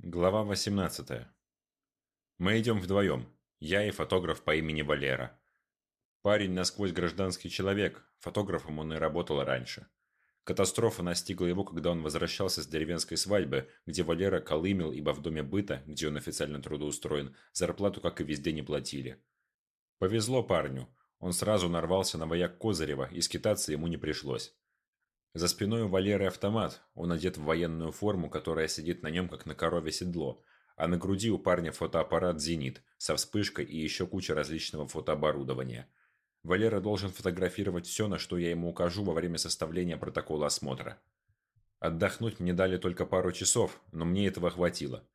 Глава 18. Мы идем вдвоем. Я и фотограф по имени Валера. Парень насквозь гражданский человек, фотографом он и работал раньше. Катастрофа настигла его, когда он возвращался с деревенской свадьбы, где Валера колымел, ибо в доме быта, где он официально трудоустроен, зарплату, как и везде, не платили. Повезло парню. Он сразу нарвался на вояк Козырева, и скитаться ему не пришлось. За спиной у Валеры автомат, он одет в военную форму, которая сидит на нем, как на корове седло, а на груди у парня фотоаппарат «Зенит» со вспышкой и еще куча различного фотооборудования. Валера должен фотографировать все, на что я ему укажу во время составления протокола осмотра. Отдохнуть мне дали только пару часов, но мне этого хватило.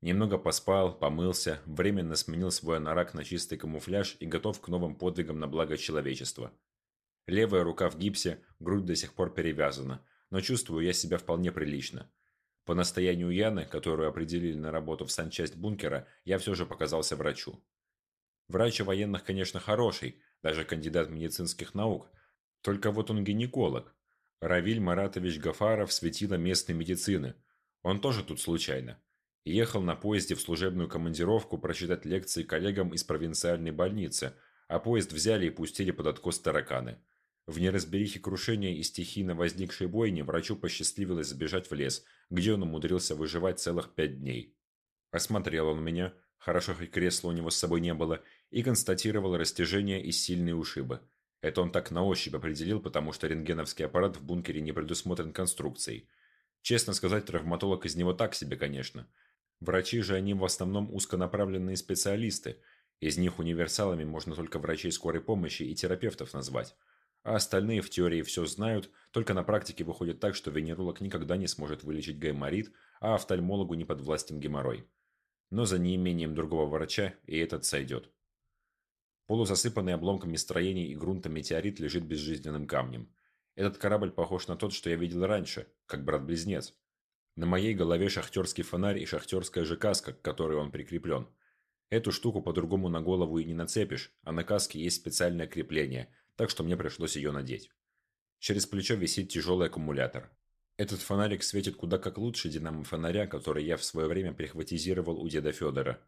Немного поспал, помылся, временно сменил свой анорак на чистый камуфляж и готов к новым подвигам на благо человечества. Левая рука в гипсе, грудь до сих пор перевязана, но чувствую я себя вполне прилично. По настоянию Яны, которую определили на работу в санчасть бункера, я все же показался врачу. Врач военных, конечно, хороший, даже кандидат медицинских наук. Только вот он гинеколог. Равиль Маратович Гафаров светило местной медицины. Он тоже тут случайно. Ехал на поезде в служебную командировку прочитать лекции коллегам из провинциальной больницы, а поезд взяли и пустили под откос тараканы. В неразберихе крушения и стихийно возникшей бойни врачу посчастливилось сбежать в лес, где он умудрился выживать целых пять дней. Осмотрел он меня, хорошо хоть кресла у него с собой не было, и констатировал растяжение и сильные ушибы. Это он так на ощупь определил, потому что рентгеновский аппарат в бункере не предусмотрен конструкцией. Честно сказать, травматолог из него так себе, конечно. Врачи же они в основном узконаправленные специалисты. Из них универсалами можно только врачей скорой помощи и терапевтов назвать а остальные в теории все знают, только на практике выходит так, что венеролог никогда не сможет вылечить гайморит, а офтальмологу не подвластен геморрой. Но за неимением другого врача и этот сойдет. Полузасыпанный обломками строений и грунта метеорит лежит безжизненным камнем. Этот корабль похож на тот, что я видел раньше, как брат-близнец. На моей голове шахтерский фонарь и шахтерская же каска, к которой он прикреплен. Эту штуку по-другому на голову и не нацепишь, а на каске есть специальное крепление, так что мне пришлось ее надеть. Через плечо висит тяжелый аккумулятор. Этот фонарик светит куда как лучше динамо-фонаря, который я в свое время прихватизировал у деда Федора.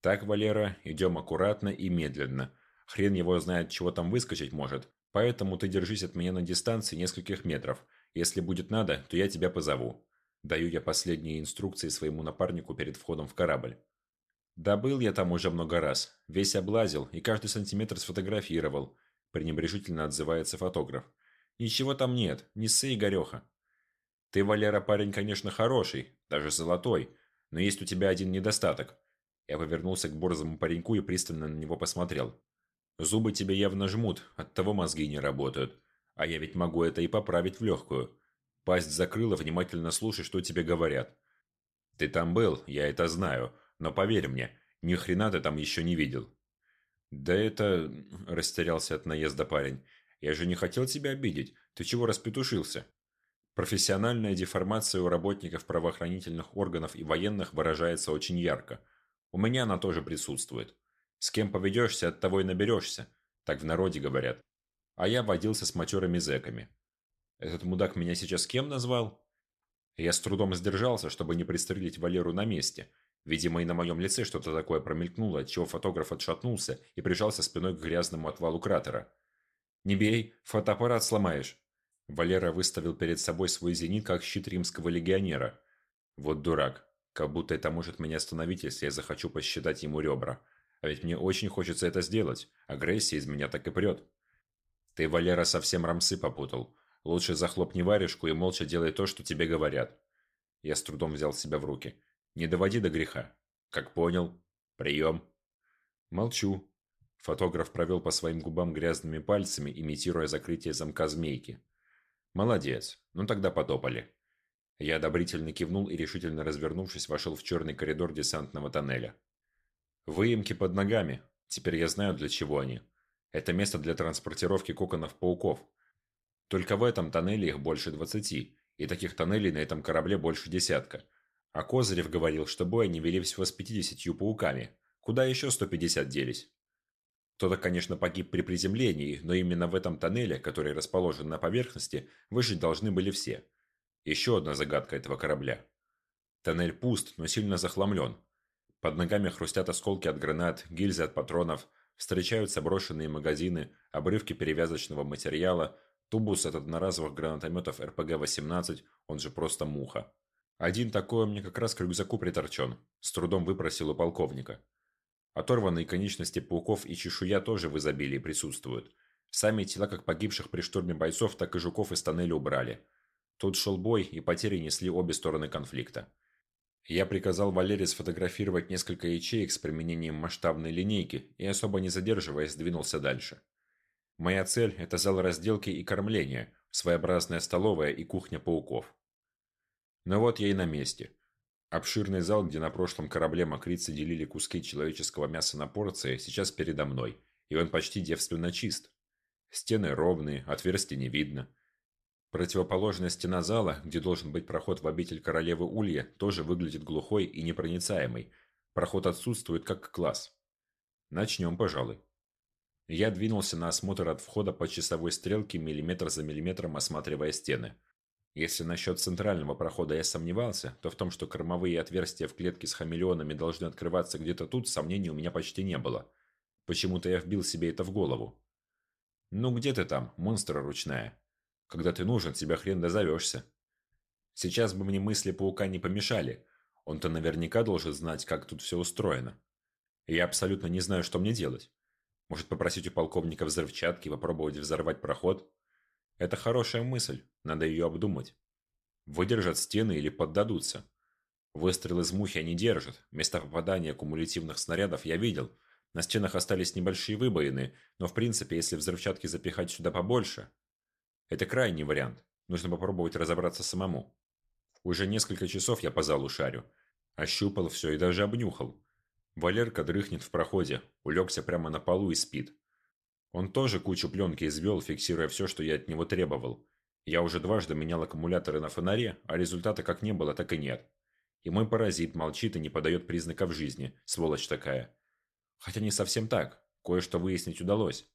Так, Валера, идем аккуратно и медленно. Хрен его знает, чего там выскочить может, поэтому ты держись от меня на дистанции нескольких метров. Если будет надо, то я тебя позову. Даю я последние инструкции своему напарнику перед входом в корабль. Да был я там уже много раз, весь облазил и каждый сантиметр сфотографировал пренебрежительно отзывается фотограф. «Ничего там нет, не ссы, Игореха. Ты, Валера, парень, конечно, хороший, даже золотой, но есть у тебя один недостаток». Я повернулся к борзому пареньку и пристально на него посмотрел. «Зубы тебе явно жмут, оттого мозги не работают. А я ведь могу это и поправить в легкую. Пасть закрыла, внимательно слушай, что тебе говорят. Ты там был, я это знаю, но поверь мне, ни хрена ты там еще не видел. «Да это...» – растерялся от наезда парень. «Я же не хотел тебя обидеть. Ты чего распетушился?» Профессиональная деформация у работников правоохранительных органов и военных выражается очень ярко. У меня она тоже присутствует. С кем поведешься, от того и наберешься. Так в народе говорят. А я водился с матерыми зэками. Этот мудак меня сейчас кем назвал? Я с трудом сдержался, чтобы не пристрелить Валеру на месте – Видимо, и на моем лице что-то такое промелькнуло, отчего фотограф отшатнулся и прижался спиной к грязному отвалу кратера. «Не бей, фотоаппарат сломаешь!» Валера выставил перед собой свой зенит, как щит римского легионера. «Вот дурак. Как будто это может меня остановить, если я захочу посчитать ему ребра. А ведь мне очень хочется это сделать. Агрессия из меня так и прет». «Ты, Валера, совсем рамсы попутал. Лучше захлопни варежку и молча делай то, что тебе говорят». Я с трудом взял себя в руки. Не доводи до греха. Как понял. Прием. Молчу. Фотограф провел по своим губам грязными пальцами, имитируя закрытие замка змейки. Молодец. Ну тогда потопали. Я одобрительно кивнул и, решительно развернувшись, вошел в черный коридор десантного тоннеля. Выемки под ногами. Теперь я знаю, для чего они. Это место для транспортировки коконов-пауков. Только в этом тоннеле их больше двадцати, и таких тоннелей на этом корабле больше десятка. А Козырев говорил, что бой они вели всего с 50 пауками. Куда еще 150 делись? Кто-то, конечно, погиб при приземлении, но именно в этом тоннеле, который расположен на поверхности, выжить должны были все. Еще одна загадка этого корабля. Тоннель пуст, но сильно захламлен. Под ногами хрустят осколки от гранат, гильзы от патронов, встречаются брошенные магазины, обрывки перевязочного материала, тубус от одноразовых гранатометов РПГ-18, он же просто муха. Один такой мне как раз к рюкзаку приторчен, с трудом выпросил у полковника. Оторванные конечности пауков и чешуя тоже в изобилии присутствуют. Сами тела как погибших при штурме бойцов, так и жуков из тоннеля убрали. Тут шел бой, и потери несли обе стороны конфликта. Я приказал Валерии сфотографировать несколько ячеек с применением масштабной линейки и, особо не задерживаясь, двинулся дальше. Моя цель – это зал разделки и кормления, своеобразная столовая и кухня пауков. Но вот я и на месте. Обширный зал, где на прошлом корабле мокрицы делили куски человеческого мяса на порции, сейчас передо мной, и он почти девственно чист. Стены ровные, отверстий не видно. Противоположная стена зала, где должен быть проход в обитель королевы Улья, тоже выглядит глухой и непроницаемой. Проход отсутствует как класс. Начнем, пожалуй. Я двинулся на осмотр от входа по часовой стрелке миллиметр за миллиметром, осматривая стены. Если насчет центрального прохода я сомневался, то в том, что кормовые отверстия в клетке с хамелеонами должны открываться где-то тут, сомнений у меня почти не было. Почему-то я вбил себе это в голову. Ну где ты там, монстра ручная? Когда ты нужен, тебя хрен дозовешься. Сейчас бы мне мысли паука не помешали. Он-то наверняка должен знать, как тут все устроено. я абсолютно не знаю, что мне делать. Может попросить у полковника взрывчатки и попробовать взорвать проход? Это хорошая мысль, надо ее обдумать. Выдержат стены или поддадутся. Выстрел из мухи они держат. Места попадания кумулятивных снарядов я видел. На стенах остались небольшие выбоины, но в принципе, если взрывчатки запихать сюда побольше... Это крайний вариант. Нужно попробовать разобраться самому. Уже несколько часов я по залу шарю. Ощупал все и даже обнюхал. Валерка дрыхнет в проходе, улегся прямо на полу и спит. Он тоже кучу пленки извел, фиксируя все, что я от него требовал. Я уже дважды менял аккумуляторы на фонаре, а результата как не было, так и нет. И мой паразит молчит и не подает признаков жизни, сволочь такая. Хотя не совсем так, кое-что выяснить удалось.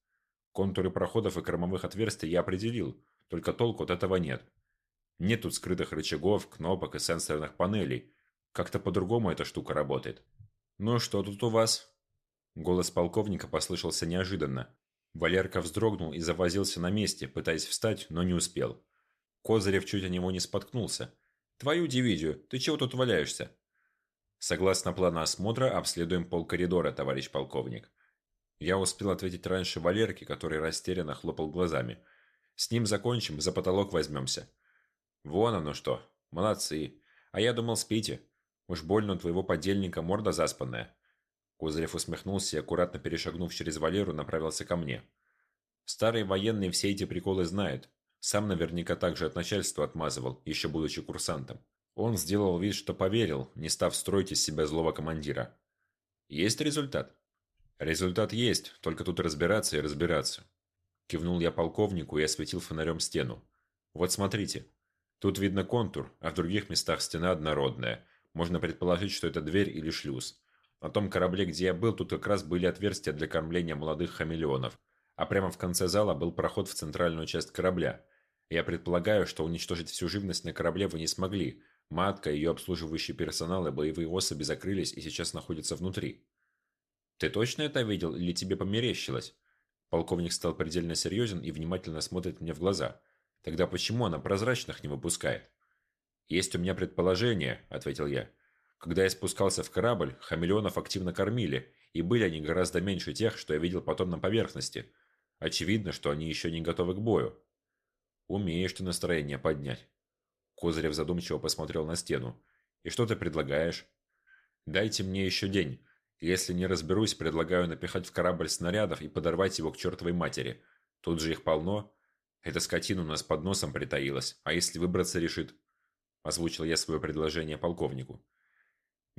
Контуры проходов и кормовых отверстий я определил, только толку от этого нет. Нет тут скрытых рычагов, кнопок и сенсорных панелей. Как-то по-другому эта штука работает. «Ну что тут у вас?» Голос полковника послышался неожиданно. Валерка вздрогнул и завозился на месте, пытаясь встать, но не успел. Козырев чуть о него не споткнулся. «Твою дивизию! Ты чего тут валяешься?» «Согласно плану осмотра, обследуем полкоридора, товарищ полковник». Я успел ответить раньше Валерке, который растерянно хлопал глазами. «С ним закончим, за потолок возьмемся». «Вон оно что! Молодцы! А я думал, спите. Уж больно у твоего подельника морда заспанная». Козырев усмехнулся и, аккуратно перешагнув через Валеру, направился ко мне. Старый военный все эти приколы знает. Сам наверняка также от начальства отмазывал, еще будучи курсантом. Он сделал вид, что поверил, не став строить из себя злого командира. Есть результат? Результат есть, только тут разбираться и разбираться. Кивнул я полковнику и осветил фонарем стену. Вот смотрите. Тут видно контур, а в других местах стена однородная. Можно предположить, что это дверь или шлюз. На том корабле, где я был, тут как раз были отверстия для кормления молодых хамелеонов, а прямо в конце зала был проход в центральную часть корабля. Я предполагаю, что уничтожить всю живность на корабле вы не смогли. Матка, ее обслуживающий персонал и боевые особи закрылись и сейчас находятся внутри. Ты точно это видел или тебе померещилось? Полковник стал предельно серьезен и внимательно смотрит мне в глаза. Тогда почему она прозрачных не выпускает? Есть у меня предположение, ответил я. Когда я спускался в корабль, хамелеонов активно кормили, и были они гораздо меньше тех, что я видел потом на поверхности. Очевидно, что они еще не готовы к бою. Умеешь ты настроение поднять. Козырев задумчиво посмотрел на стену. И что ты предлагаешь? Дайте мне еще день. Если не разберусь, предлагаю напихать в корабль снарядов и подорвать его к чертовой матери. Тут же их полно. Эта скотина у нас под носом притаилась. А если выбраться решит? Озвучил я свое предложение полковнику.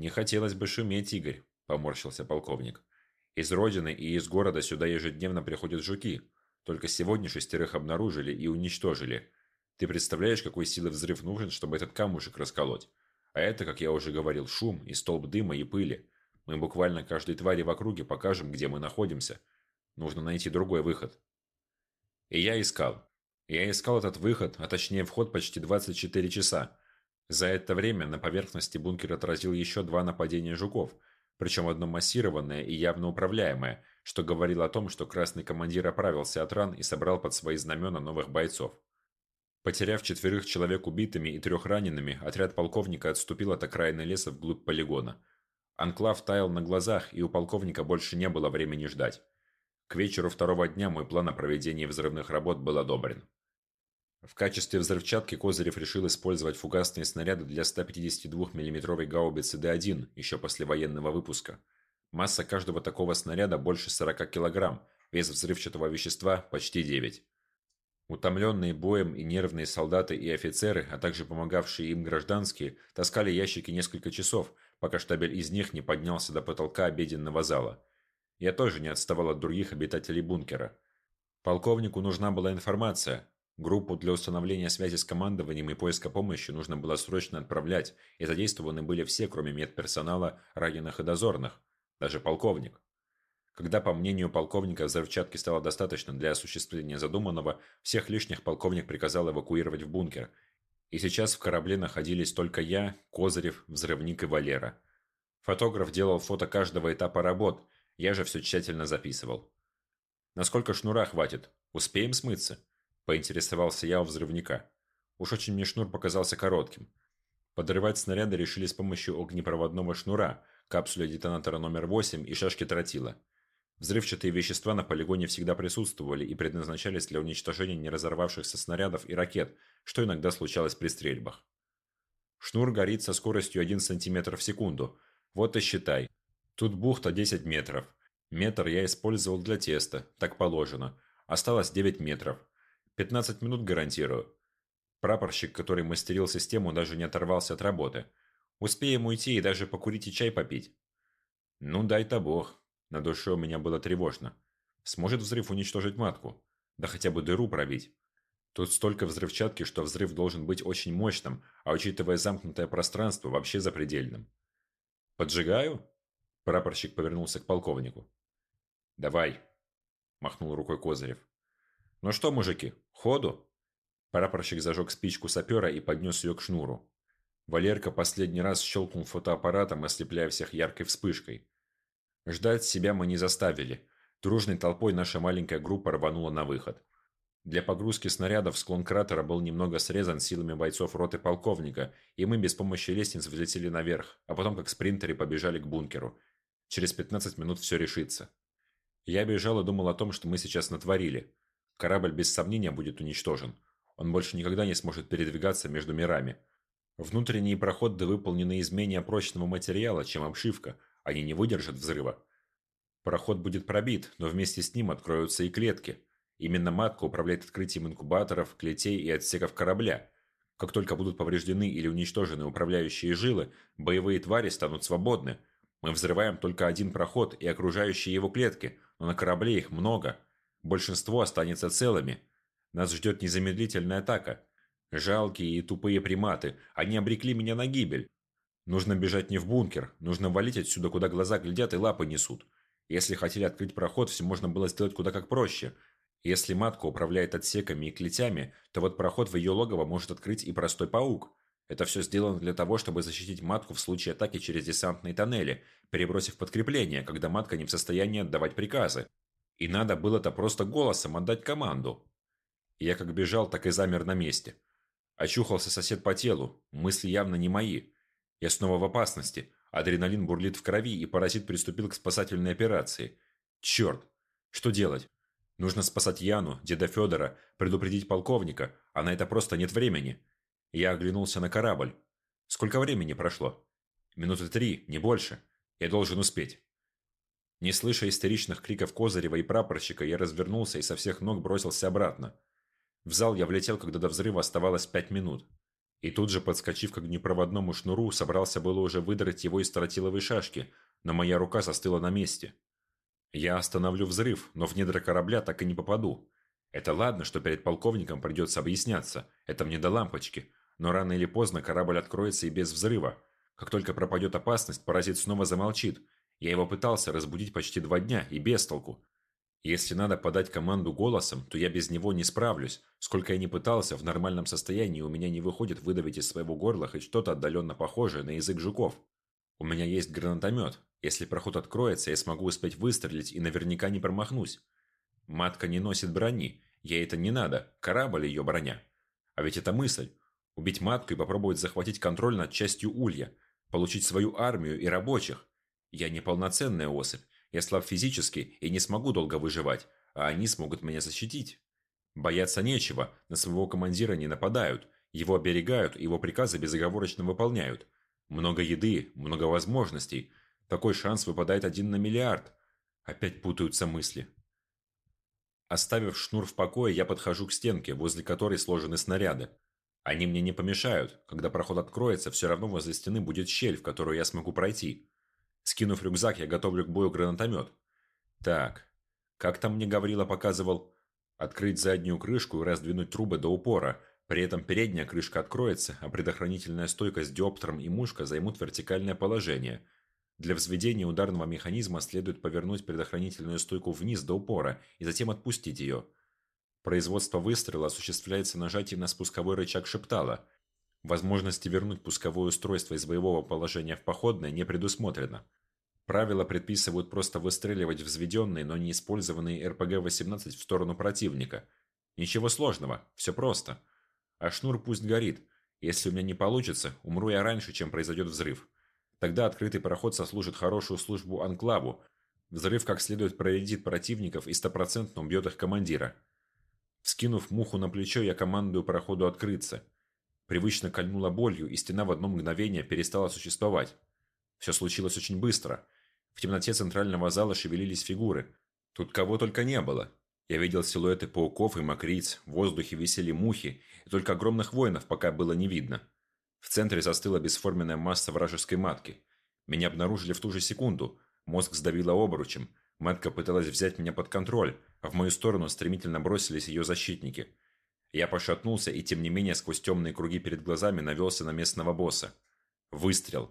«Не хотелось бы шуметь, Игорь», – поморщился полковник. «Из родины и из города сюда ежедневно приходят жуки. Только сегодня шестерых обнаружили и уничтожили. Ты представляешь, какой силы взрыв нужен, чтобы этот камушек расколоть? А это, как я уже говорил, шум и столб дыма и пыли. Мы буквально каждой твари в округе покажем, где мы находимся. Нужно найти другой выход». И я искал. Я искал этот выход, а точнее вход почти 24 часа. За это время на поверхности бункер отразил еще два нападения жуков, причем одно массированное и явно управляемое, что говорило о том, что красный командир оправился от ран и собрал под свои знамена новых бойцов. Потеряв четверых человек убитыми и трех ранеными, отряд полковника отступил от окраины леса вглубь полигона. Анклав таял на глазах, и у полковника больше не было времени ждать. К вечеру второго дня мой план о проведении взрывных работ был одобрен. В качестве взрывчатки Козырев решил использовать фугасные снаряды для 152 миллиметровой гаубицы Д-1 еще после военного выпуска. Масса каждого такого снаряда больше 40 килограмм, вес взрывчатого вещества почти 9. Утомленные боем и нервные солдаты и офицеры, а также помогавшие им гражданские, таскали ящики несколько часов, пока штабель из них не поднялся до потолка обеденного зала. Я тоже не отставал от других обитателей бункера. Полковнику нужна была информация. Группу для установления связи с командованием и поиска помощи нужно было срочно отправлять, и задействованы были все, кроме медперсонала, раненых и дозорных, даже полковник. Когда, по мнению полковника, взрывчатки стало достаточно для осуществления задуманного, всех лишних полковник приказал эвакуировать в бункер. И сейчас в корабле находились только я, Козырев, Взрывник и Валера. Фотограф делал фото каждого этапа работ, я же все тщательно записывал. «Насколько шнура хватит? Успеем смыться?» – поинтересовался я у взрывника. Уж очень мне шнур показался коротким. Подрывать снаряды решили с помощью огнепроводного шнура, капсуля детонатора номер 8 и шашки тротила. Взрывчатые вещества на полигоне всегда присутствовали и предназначались для уничтожения неразорвавшихся снарядов и ракет, что иногда случалось при стрельбах. Шнур горит со скоростью 1 см в секунду. Вот и считай. Тут бухта 10 метров. Метр я использовал для теста, так положено. Осталось 9 метров. 15 минут гарантирую. Прапорщик, который мастерил систему, даже не оторвался от работы. Успеем уйти и даже покурить и чай попить. Ну, дай-то бог. На душе у меня было тревожно. Сможет взрыв уничтожить матку? Да хотя бы дыру пробить. Тут столько взрывчатки, что взрыв должен быть очень мощным, а учитывая замкнутое пространство, вообще запредельным. «Поджигаю?» Прапорщик повернулся к полковнику. «Давай», – махнул рукой Козырев. «Ну что, мужики, ходу?» Прапорщик зажег спичку сапера и поднес ее к шнуру. Валерка последний раз щелкнул фотоаппаратом, ослепляя всех яркой вспышкой. Ждать себя мы не заставили. Дружной толпой наша маленькая группа рванула на выход. Для погрузки снарядов склон кратера был немного срезан силами бойцов роты полковника, и мы без помощи лестниц взлетели наверх, а потом как спринтеры побежали к бункеру. Через 15 минут все решится. Я бежал и думал о том, что мы сейчас натворили. Корабль без сомнения будет уничтожен. Он больше никогда не сможет передвигаться между мирами. Внутренние проходы выполнены из менее прочного материала, чем обшивка – они не выдержат взрыва. Проход будет пробит, но вместе с ним откроются и клетки. Именно матка управляет открытием инкубаторов, клетей и отсеков корабля. Как только будут повреждены или уничтожены управляющие жилы, боевые твари станут свободны. Мы взрываем только один проход и окружающие его клетки, но на корабле их много. Большинство останется целыми. Нас ждет незамедлительная атака. Жалкие и тупые приматы, они обрекли меня на гибель. Нужно бежать не в бункер, нужно валить отсюда, куда глаза глядят и лапы несут. Если хотели открыть проход, все можно было сделать куда как проще. Если матка управляет отсеками и клетями, то вот проход в ее логово может открыть и простой паук. Это все сделано для того, чтобы защитить матку в случае атаки через десантные тоннели, перебросив подкрепление, когда матка не в состоянии отдавать приказы. И надо было-то просто голосом отдать команду. Я как бежал, так и замер на месте. Очухался сосед по телу, мысли явно не мои. Я снова в опасности. Адреналин бурлит в крови, и паразит приступил к спасательной операции. Черт! Что делать? Нужно спасать Яну, деда Федора, предупредить полковника, а на это просто нет времени. Я оглянулся на корабль. Сколько времени прошло? Минуты три, не больше. Я должен успеть. Не слыша истеричных криков Козырева и прапорщика, я развернулся и со всех ног бросился обратно. В зал я влетел, когда до взрыва оставалось пять минут. И тут же, подскочив к огнепроводному шнуру, собрался было уже выдрать его из тротиловой шашки, но моя рука застыла на месте. Я остановлю взрыв, но в недра корабля так и не попаду. Это ладно, что перед полковником придется объясняться, это мне до лампочки, но рано или поздно корабль откроется и без взрыва. Как только пропадет опасность, паразит снова замолчит. Я его пытался разбудить почти два дня, и без толку. Если надо подать команду голосом, то я без него не справлюсь. Сколько я ни пытался, в нормальном состоянии у меня не выходит выдавить из своего горла хоть что-то отдаленно похожее на язык жуков. У меня есть гранатомет. Если проход откроется, я смогу успеть выстрелить и наверняка не промахнусь. Матка не носит брони. Ей это не надо. Корабль ее броня. А ведь это мысль. Убить матку и попробовать захватить контроль над частью улья. Получить свою армию и рабочих. Я не полноценная особь. Я слаб физически и не смогу долго выживать, а они смогут меня защитить. Бояться нечего, на своего командира не нападают, его оберегают, его приказы безоговорочно выполняют. Много еды, много возможностей. Такой шанс выпадает один на миллиард. Опять путаются мысли. Оставив шнур в покое, я подхожу к стенке, возле которой сложены снаряды. Они мне не помешают. Когда проход откроется, все равно возле стены будет щель, в которую я смогу пройти. Скинув рюкзак, я готовлю к бою гранатомет. Так, как там мне Гаврила показывал? Открыть заднюю крышку и раздвинуть трубы до упора. При этом передняя крышка откроется, а предохранительная стойка с диоптером и мушка займут вертикальное положение. Для взведения ударного механизма следует повернуть предохранительную стойку вниз до упора и затем отпустить ее. Производство выстрела осуществляется нажатием на спусковой рычаг шептала. Возможности вернуть пусковое устройство из боевого положения в походное не предусмотрено. Правила предписывают просто выстреливать взведенные, но не использованные РПГ-18 в сторону противника. Ничего сложного, все просто. А шнур пусть горит. Если у меня не получится, умру я раньше, чем произойдет взрыв. Тогда открытый проход сослужит хорошую службу анклаву. Взрыв как следует проредит противников и стопроцентно убьет их командира. Вскинув муху на плечо, я командую проходу открыться – Привычно кольнула болью, и стена в одно мгновение перестала существовать. Все случилось очень быстро. В темноте центрального зала шевелились фигуры. Тут кого только не было. Я видел силуэты пауков и мокриц, в воздухе висели мухи, и только огромных воинов пока было не видно. В центре застыла бесформенная масса вражеской матки. Меня обнаружили в ту же секунду. Мозг сдавило обручем. Матка пыталась взять меня под контроль, а в мою сторону стремительно бросились ее защитники – я пошатнулся и, тем не менее, сквозь темные круги перед глазами навелся на местного босса. Выстрел.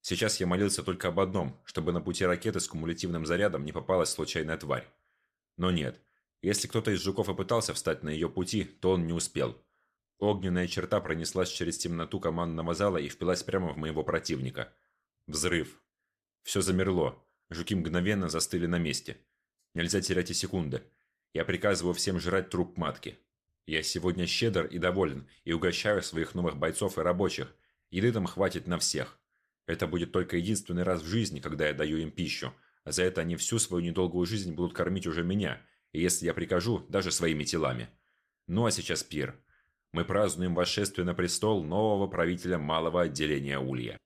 Сейчас я молился только об одном, чтобы на пути ракеты с кумулятивным зарядом не попалась случайная тварь. Но нет. Если кто-то из жуков и пытался встать на ее пути, то он не успел. Огненная черта пронеслась через темноту командного зала и впилась прямо в моего противника. Взрыв. Все замерло. Жуки мгновенно застыли на месте. Нельзя терять и секунды. Я приказываю всем жрать труп матки. Я сегодня щедр и доволен, и угощаю своих новых бойцов и рабочих. Еды там хватит на всех. Это будет только единственный раз в жизни, когда я даю им пищу. А за это они всю свою недолгую жизнь будут кормить уже меня. И если я прикажу, даже своими телами. Ну а сейчас пир. Мы празднуем восшествие на престол нового правителя малого отделения Улья.